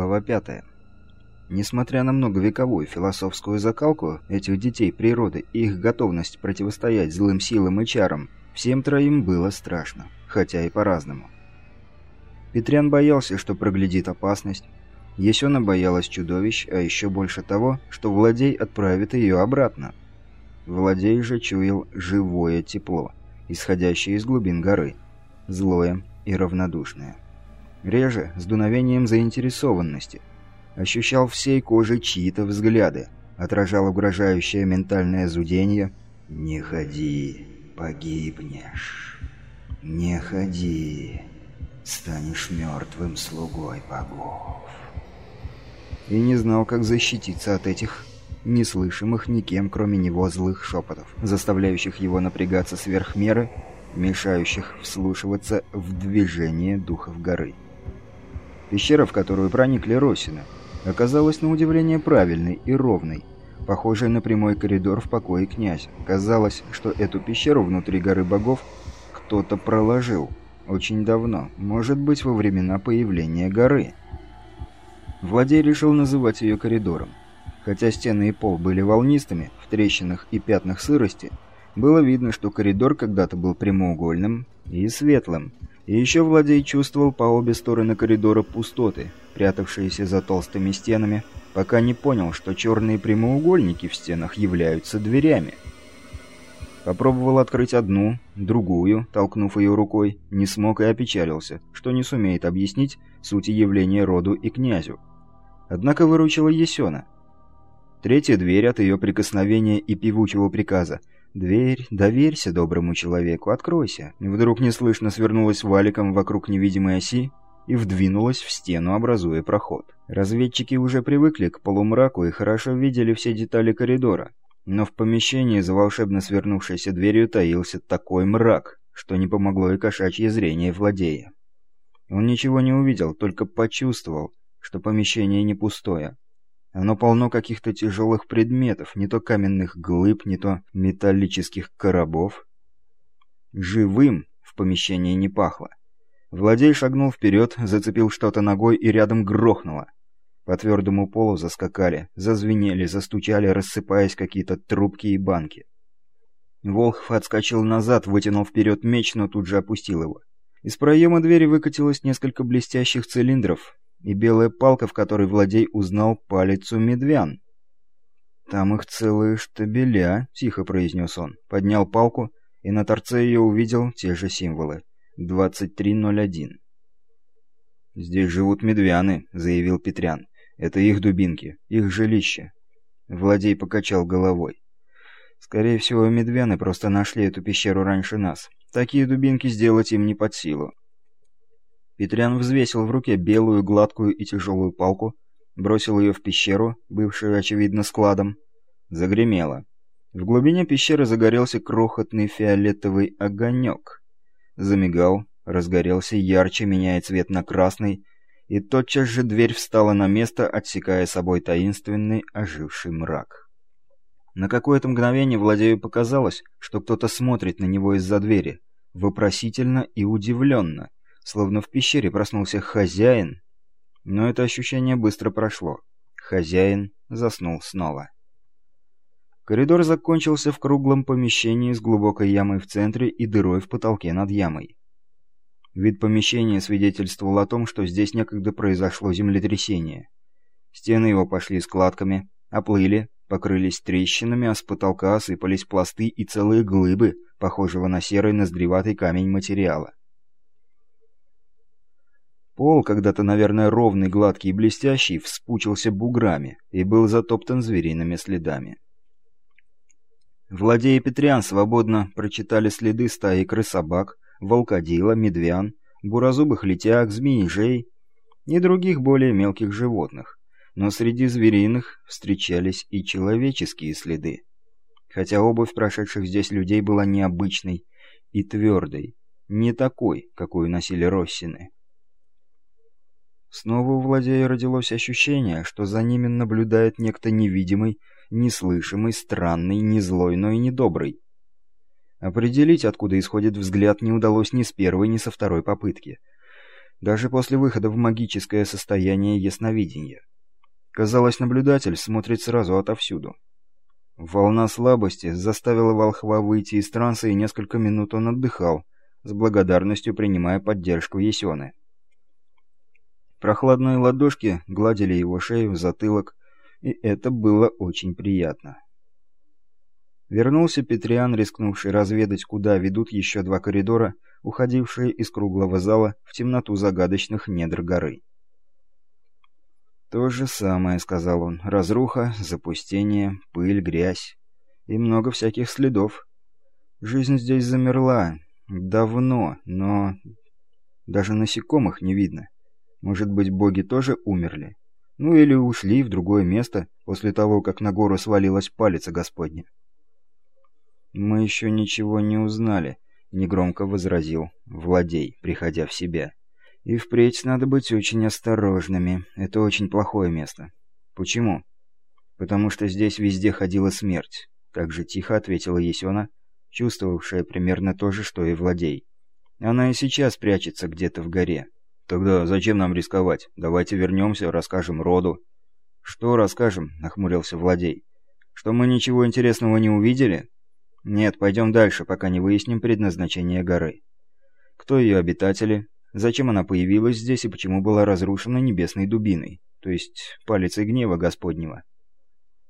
Глава 5. Несмотря на многовековую философскую закалку этих детей природы и их готовность противостоять злым силам и чарам, всем троим было страшно, хотя и по-разному. Петрян боялся, что проглядит опасность. Есена боялась чудовищ, а еще больше того, что Владей отправит ее обратно. Владей же чуял живое тепло, исходящее из глубин горы, злое и равнодушное. Реже, с дуновением заинтересованности – ощущал всей кожей чьи-то взгляды, отражал угрожающее ментальное зудение «Не ходи, погибнешь! Не ходи, станешь мертвым слугой богов!» И не знал, как защититься от этих неслышимых никем, кроме него, злых шепотов, заставляющих его напрягаться сверх меры, мешающих вслушиваться в движение духов горы. Пещера, в которую проникли Росины, оказалась на удивление правильной и ровной, похожей на прямой коридор в покое князя. Казалось, что эту пещеру внутри горы богов кто-то проложил. Очень давно, может быть, во времена появления горы. Владей решил называть ее коридором. Хотя стены и пол были волнистыми, в трещинах и пятнах сырости, было видно, что коридор когда-то был прямоугольным и светлым, и еще Владей чувствовал по обе стороны коридора пустоты, прятавшиеся за толстыми стенами, пока не понял, что черные прямоугольники в стенах являются дверями. Попробовал открыть одну, другую, толкнув ее рукой, не смог и опечалился, что не сумеет объяснить сути явления роду и князю. Однако выручила Есена. Третья дверь от ее прикосновения и певучего приказа «Дверь, доверься доброму человеку, откройся». Вдруг неслышно свернулась валиком вокруг невидимой оси и вдвинулась в стену, образуя проход. Разведчики уже привыкли к полумраку и хорошо видели все детали коридора. Но в помещении за волшебно свернувшейся дверью таился такой мрак, что не помогло и кошачье зрение владея. Он ничего не увидел, только почувствовал, что помещение не пустое. Оно полно каких-то тяжелых предметов, не то каменных глыб, не то металлических коробов. Живым в помещении не пахло. Владей шагнул вперед, зацепил что-то ногой и рядом грохнуло. По твердому полу заскакали, зазвенели, застучали, рассыпаясь какие-то трубки и банки. Волхв отскочил назад, вытянул вперед меч, но тут же опустил его. Из проема двери выкатилось несколько блестящих цилиндров, и белая палка, в которой Владей узнал палец у медвян. «Там их целые штабеля», — тихо произнес он. Поднял палку, и на торце ее увидел те же символы. 2301. «Здесь живут медвяны», — заявил Петрян. «Это их дубинки, их жилище». Владей покачал головой. «Скорее всего, медвяны просто нашли эту пещеру раньше нас. Такие дубинки сделать им не под силу. Петрян взвесил в руке белую, гладкую и тяжелую палку, бросил ее в пещеру, бывшую, очевидно, складом. Загремело. В глубине пещеры загорелся крохотный фиолетовый огонек. Замигал, разгорелся ярче, меняя цвет на красный, и тотчас же дверь встала на место, отсекая собой таинственный оживший мрак. На какое-то мгновение Владею показалось, что кто-то смотрит на него из-за двери, вопросительно и удивленно — Словно в пещере проснулся хозяин. Но это ощущение быстро прошло. Хозяин заснул снова. Коридор закончился в круглом помещении с глубокой ямой в центре и дырой в потолке над ямой. Вид помещения свидетельствовал о том, что здесь некогда произошло землетрясение. Стены его пошли складками, оплыли, покрылись трещинами, а с потолка осыпались пласты и целые глыбы, похожего на серый ноздреватый камень материала. Пол, когда-то, наверное, ровный, гладкий и блестящий, вспучился буграми и был затоптан звериными следами. Владея и свободно прочитали следы стаи крыс-собак, волкодила, медвян, буразубых летяг, змеи-жей и других более мелких животных. Но среди звериных встречались и человеческие следы. Хотя обувь прошедших здесь людей была необычной и твердой, не такой, какую носили Россины. Снова у Владея родилось ощущение, что за ними наблюдает некто невидимый, неслышимый, странный, не злой, но и не добрый. Определить, откуда исходит взгляд, не удалось ни с первой, ни со второй попытки. даже после выхода в магическое состояние ясновидения. Казалось, наблюдатель смотрит сразу отовсюду. Волна слабости заставила волхва выйти из транса, и несколько минут он отдыхал, с благодарностью принимая поддержку Есены. Прохладные ладошки гладили его шею, затылок, и это было очень приятно. Вернулся Петриан, рискнувший разведать, куда ведут еще два коридора, уходившие из круглого зала в темноту загадочных недр горы. «То же самое», — сказал он. «Разруха, запустение, пыль, грязь и много всяких следов. Жизнь здесь замерла. Давно, но даже насекомых не видно. Может быть, боги тоже умерли? Ну или ушли в другое место после того, как на гору свалилась палица Господня?» «Мы еще ничего не узнали», — негромко возразил Владей, приходя в себя. «И впредь надо быть очень осторожными. Это очень плохое место». «Почему?» «Потому что здесь везде ходила смерть», — так же тихо ответила Есена, чувствовавшая примерно то же, что и Владей. «Она и сейчас прячется где-то в горе». «Тогда зачем нам рисковать? Давайте вернемся, расскажем роду». «Что расскажем?» — нахмурился Владей. «Что мы ничего интересного не увидели?» Нет, пойдем дальше, пока не выясним предназначение горы. Кто ее обитатели? Зачем она появилась здесь и почему была разрушена небесной дубиной, то есть палицей гнева Господнего?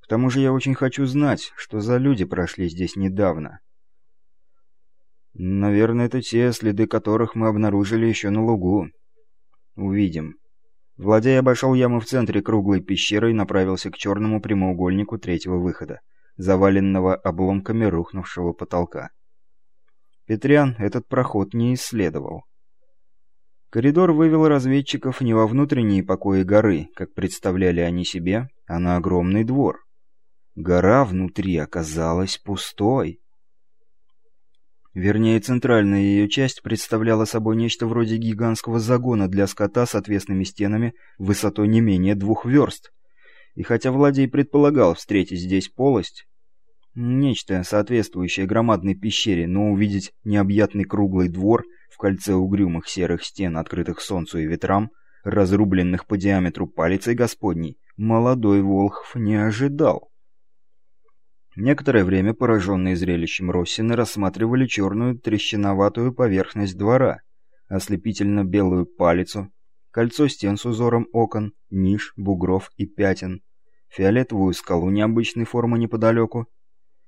К тому же я очень хочу знать, что за люди прошли здесь недавно. Наверное, это те, следы которых мы обнаружили еще на лугу. Увидим. Владей обошел яму в центре круглой пещеры и направился к черному прямоугольнику третьего выхода заваленного обломками рухнувшего потолка. Петрян этот проход не исследовал. Коридор вывел разведчиков не во внутренние покои горы, как представляли они себе, а на огромный двор. Гора внутри оказалась пустой. Вернее, центральная ее часть представляла собой нечто вроде гигантского загона для скота с отвесными стенами высотой не менее двух верст. И хотя Владей предполагал встретить здесь полость, нечто соответствующее громадной пещере, но увидеть необъятный круглый двор в кольце угрюмых серых стен, открытых солнцу и ветрам, разрубленных по диаметру палицей Господней, молодой Волхв не ожидал. Некоторое время пораженные зрелищем Россины рассматривали черную трещиноватую поверхность двора, ослепительно-белую палицу, кольцо стен с узором окон, ниш, бугров и пятен, фиолетовую скалу необычной формы неподалеку.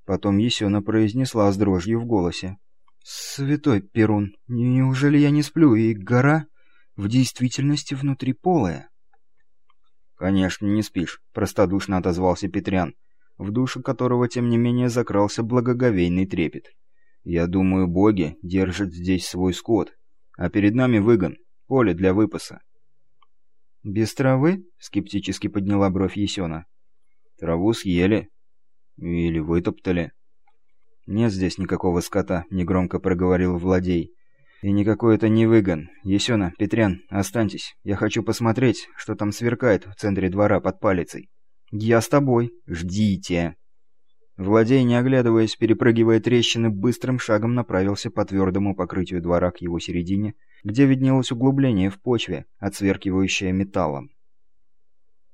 Потом Есена произнесла с дрожью в голосе. «Святой Перун, неужели я не сплю, и гора в действительности внутри полая?» «Конечно, не спишь», — простодушно отозвался Петрян, в душу которого, тем не менее, закрался благоговейный трепет. «Я думаю, боги держат здесь свой скот, а перед нами выгон, поле для выпаса. «Без травы?» — скептически подняла бровь Есена. «Траву съели. Или вытоптали». «Нет здесь никакого скота», — негромко проговорил Владей. «И никакой это не выгон. Есена, Петрян, останьтесь. Я хочу посмотреть, что там сверкает в центре двора под палицей». «Я с тобой. Ждите». Владей, не оглядываясь, перепрыгивая трещины, быстрым шагом направился по твердому покрытию двора к его середине, где виднелось углубление в почве, отсверкивающее металлом.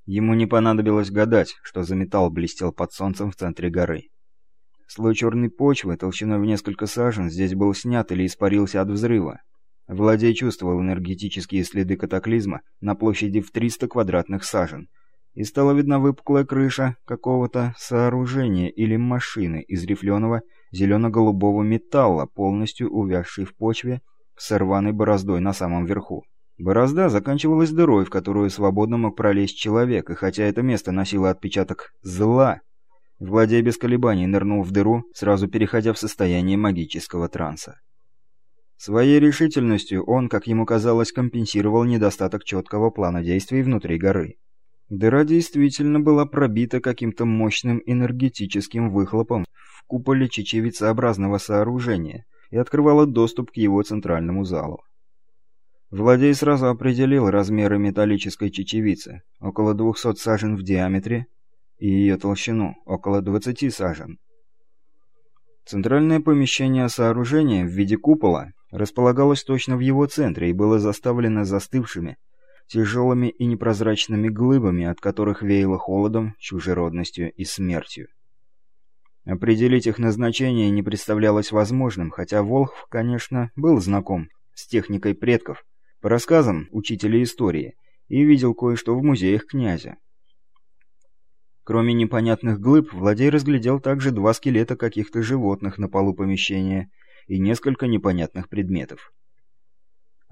Ему не понадобилось гадать, что за металл блестел под солнцем в центре горы. Слой черной почвы, толщиной в несколько сажен, здесь был снят или испарился от взрыва. Владей чувствовал энергетические следы катаклизма на площади в 300 квадратных сажен – и стала видна выпуклая крыша какого-то сооружения или машины из рифленого зелено-голубого металла, полностью увязшей в почве с рваной бороздой на самом верху. Борозда заканчивалась дырой, в которую свободно мог пролезть человек, и хотя это место носило отпечаток зла, Владей без колебаний нырнул в дыру, сразу переходя в состояние магического транса. Своей решительностью он, как ему казалось, компенсировал недостаток четкого плана действий внутри горы. Дыра действительно была пробита каким-то мощным энергетическим выхлопом в куполе чечевицеобразного сооружения и открывала доступ к его центральному залу. Владей сразу определил размеры металлической чечевицы, около 200 сажен в диаметре, и ее толщину, около 20 сажен. Центральное помещение сооружения в виде купола располагалось точно в его центре и было заставлено застывшими, тяжелыми и непрозрачными глыбами, от которых веяло холодом, чужеродностью и смертью. Определить их назначение не представлялось возможным, хотя Волхв, конечно, был знаком с техникой предков, по рассказам учителя истории, и видел кое-что в музеях князя. Кроме непонятных глыб, Владей разглядел также два скелета каких-то животных на полу помещения и несколько непонятных предметов.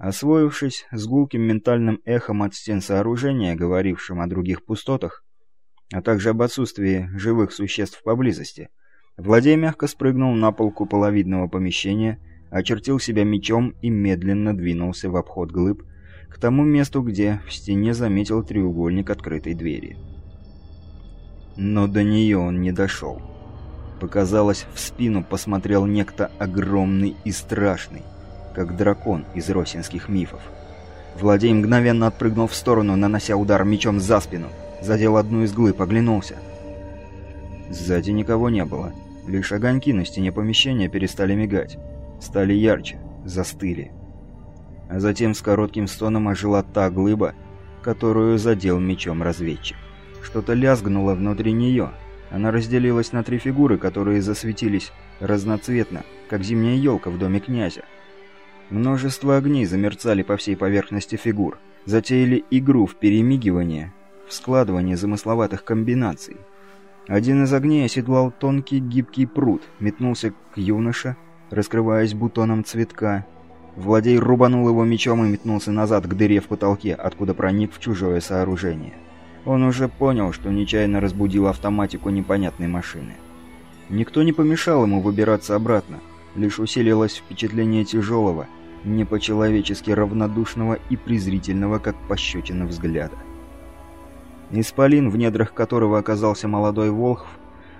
Освоившись с гулким ментальным эхом от стен сооружения, говорившим о других пустотах, а также об отсутствии живых существ поблизости, Владей мягко спрыгнул на пол куполовидного помещения, очертил себя мечом и медленно двинулся в обход глыб к тому месту, где в стене заметил треугольник открытой двери. Но до нее он не дошел. Показалось, в спину посмотрел некто огромный и страшный, как дракон из росинских мифов. Владей мгновенно отпрыгнул в сторону, нанося удар мечом за спину. Задел одну из глыб, оглянулся. Сзади никого не было. Лишь огоньки на стене помещения перестали мигать. Стали ярче, застыли. А затем с коротким стоном ожила та глыба, которую задел мечом разведчик. Что-то лязгнуло внутри нее. Она разделилась на три фигуры, которые засветились разноцветно, как зимняя елка в доме князя. Множество огней замерцали по всей поверхности фигур, затеяли игру в перемигивание, в складывание замысловатых комбинаций. Один из огней оседлал тонкий гибкий пруд, метнулся к юноше, раскрываясь бутоном цветка. Владей рубанул его мечом и метнулся назад к дыре в потолке, откуда проник в чужое сооружение. Он уже понял, что нечаянно разбудил автоматику непонятной машины. Никто не помешал ему выбираться обратно, лишь усилилось впечатление тяжелого, не по-человечески равнодушного и презрительного, как пощечина взгляда. Исполин, в недрах которого оказался молодой Волхв,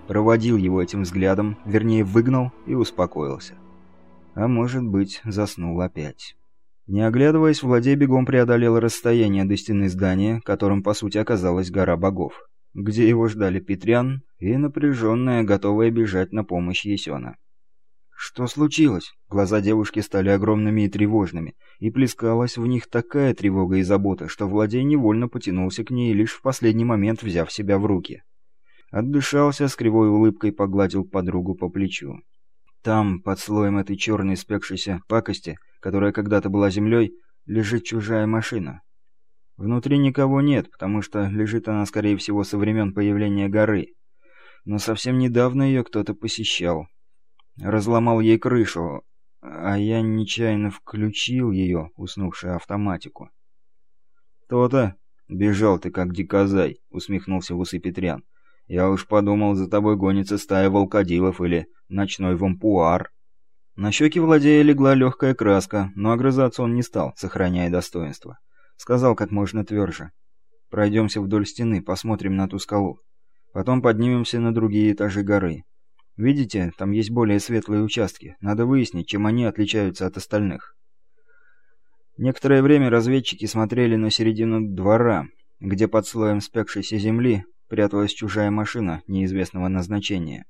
проводил его этим взглядом, вернее выгнал и успокоился. А может быть, заснул опять. Не оглядываясь, Владей бегом преодолел расстояние до стены здания, которым по сути оказалась гора богов, где его ждали Петрян и напряженная, готовая бежать на помощь Есена. Что случилось? Глаза девушки стали огромными и тревожными, и плескалась в них такая тревога и забота, что Владей невольно потянулся к ней, лишь в последний момент взяв себя в руки. Отдышался, с кривой улыбкой погладил подругу по плечу. Там, под слоем этой черной спекшейся пакости, которая когда-то была землей, лежит чужая машина. Внутри никого нет, потому что лежит она, скорее всего, со времен появления горы. Но совсем недавно ее кто-то посещал. Разломал ей крышу, а я нечаянно включил ее, уснувшую автоматику. «То-то! Бежал ты, как дикозай!» — усмехнулся усы Петрян. Я уж подумал, за тобой гонится стая волкодилов или ночной вампуар. На щеки владея легла легкая краска, но огрызаться он не стал, сохраняя достоинство. Сказал как можно тверже. Пройдемся вдоль стены, посмотрим на ту скалу. Потом поднимемся на другие этажи горы. Видите, там есть более светлые участки. Надо выяснить, чем они отличаются от остальных. Некоторое время разведчики смотрели на середину двора, где под слоем спекшейся земли пряталась чужая машина неизвестного назначения.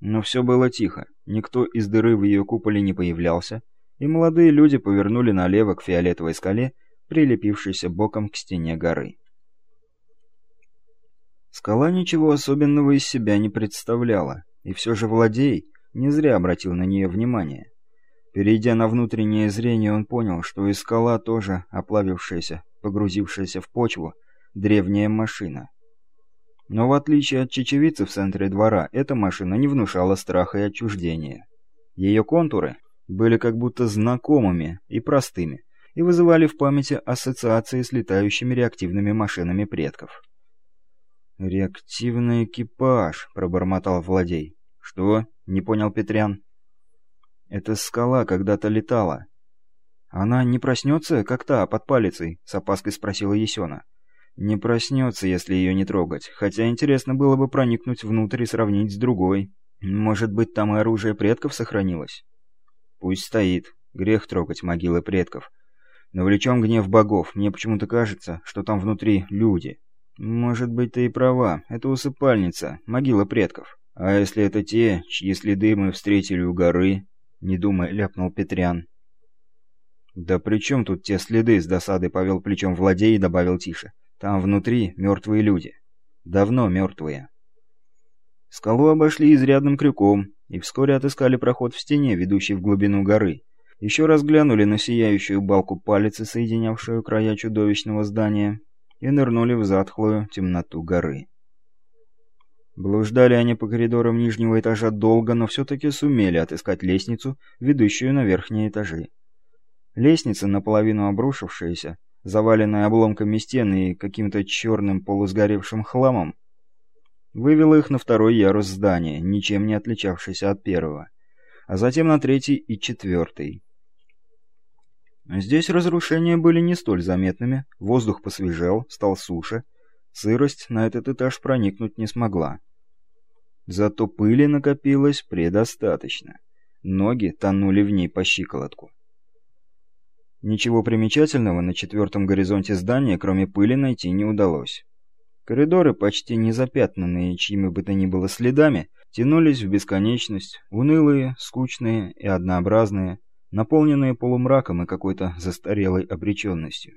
Но все было тихо, никто из дыры в ее куполе не появлялся, и молодые люди повернули налево к фиолетовой скале, прилепившейся боком к стене горы. Скала ничего особенного из себя не представляла, и все же Владей не зря обратил на нее внимание. Перейдя на внутреннее зрение, он понял, что и скала тоже оплавившаяся, погрузившаяся в почву, древняя машина. Но в отличие от чечевицы в центре двора, эта машина не внушала страха и отчуждения. Ее контуры были как будто знакомыми и простыми, и вызывали в памяти ассоциации с летающими реактивными машинами предков. «Реактивный экипаж», — пробормотал Владей. «Что?» — не понял Петрян. «Эта скала когда-то летала». «Она не проснется, как та, под палицей?» — с опаской спросила Есена. Не проснется, если ее не трогать, хотя интересно было бы проникнуть внутрь и сравнить с другой. Может быть, там и оружие предков сохранилось? Пусть стоит. Грех трогать могилы предков. Навлечем гнев богов. Мне почему-то кажется, что там внутри люди. Может быть, ты и права. Это усыпальница, могила предков. А если это те, чьи следы мы встретили у горы? Не думая, ляпнул Петрян. «Да при чем тут те следы?» — с досадой повел плечом владей и добавил тише. «Там внутри мертвые люди. Давно мертвые». Скалу обошли изрядным крюком и вскоре отыскали проход в стене, ведущий в глубину горы. Еще раз глянули на сияющую балку палицы, соединявшую края чудовищного здания, и нырнули в затхлую темноту горы. Блуждали они по коридорам нижнего этажа долго, но все-таки сумели отыскать лестницу, ведущую на верхние этажи. Лестница, наполовину обрушившаяся, заваленная обломками стен и каким-то черным полусгоревшим хламом, вывела их на второй ярус здания, ничем не отличавшийся от первого, а затем на третий и четвертый. Здесь разрушения были не столь заметными, воздух посвежел, стал суше, сырость на этот этаж проникнуть не смогла. Зато пыли накопилось предостаточно. Ноги тонули в ней по щиколотку. Ничего примечательного на четвертом горизонте здания, кроме пыли, найти не удалось. Коридоры, почти не запятнанные чьими бы то ни было следами, тянулись в бесконечность, унылые, скучные и однообразные, наполненные полумраком и какой-то застарелой обреченностью.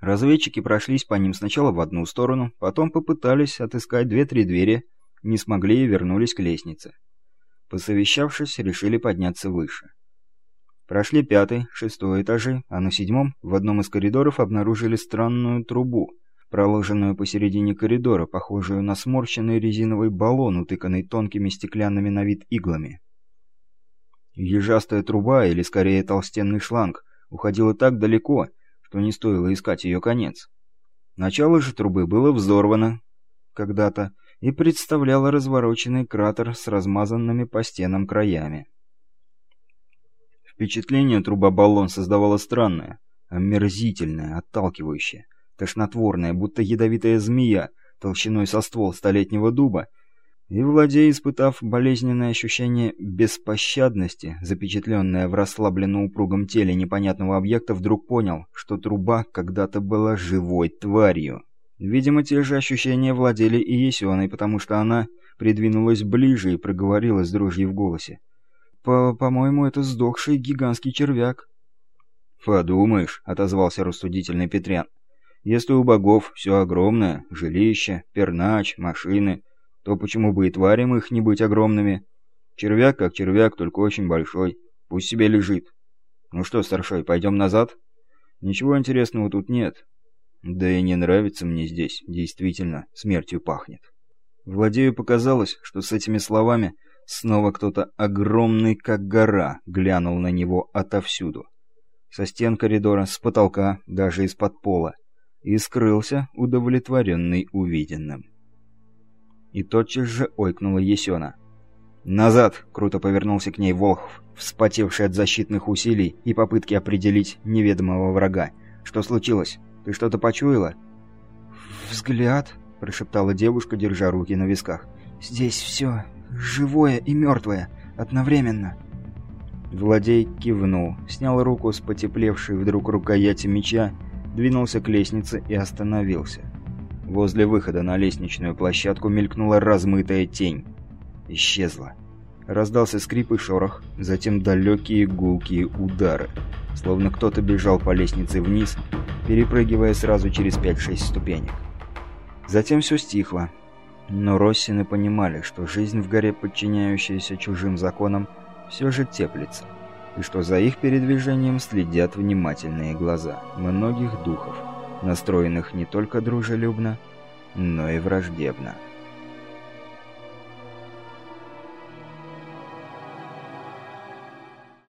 Разведчики прошлись по ним сначала в одну сторону, потом попытались отыскать две-три двери, не смогли и вернулись к лестнице. Посовещавшись, решили подняться выше. Прошли пятый, шестой этажи, а на седьмом в одном из коридоров обнаружили странную трубу, проложенную посередине коридора, похожую на сморщенный резиновый баллон, утыканный тонкими стеклянными на вид иглами. Ежастая труба, или скорее толстенный шланг, уходила так далеко, что не стоило искать ее конец. Начало же трубы было взорвано когда-то и представляло развороченный кратер с размазанными по стенам краями. Впечатление труба-баллон создавало странное, омерзительное, отталкивающее, тошнотворное, будто ядовитая змея, толщиной со ствол столетнего дуба, и владей, испытав болезненное ощущение беспощадности, запечатленное в расслабленно упругом теле непонятного объекта, вдруг понял, что труба когда-то была живой тварью. Видимо, те же ощущения владели и Есеной, потому что она придвинулась ближе и проговорила с дрожью в голосе. «По-моему, это сдохший гигантский червяк». «Подумаешь», — отозвался рассудительный Петрян. «Если у богов все огромное, жилище, пернач, машины...» то почему бы и тварям их не быть огромными? Червяк как червяк, только очень большой. Пусть себе лежит. Ну что, старшой, пойдем назад? Ничего интересного тут нет. Да и не нравится мне здесь, действительно, смертью пахнет. Владею показалось, что с этими словами снова кто-то огромный, как гора, глянул на него отовсюду. Со стен коридора, с потолка, даже из-под пола. И скрылся, удовлетворенный увиденным и тотчас же ойкнула Есена. «Назад!» — круто повернулся к ней Волхв, вспотевший от защитных усилий и попытки определить неведомого врага. «Что случилось? Ты что-то почуяла?» «Взгляд!» — прошептала девушка, держа руки на висках. «Здесь все живое и мертвое одновременно!» Владей кивнул, снял руку с потеплевшей вдруг рукояти меча, двинулся к лестнице и остановился. Возле выхода на лестничную площадку мелькнула размытая тень. Исчезла. Раздался скрип и шорох, затем далекие гулкие удары. Словно кто-то бежал по лестнице вниз, перепрыгивая сразу через 5-6 ступенек. Затем все стихло. Но Россины понимали, что жизнь в горе, подчиняющаяся чужим законам, все же теплится, и что за их передвижением следят внимательные глаза многих духов настроенных не только дружелюбно, но и враждебно.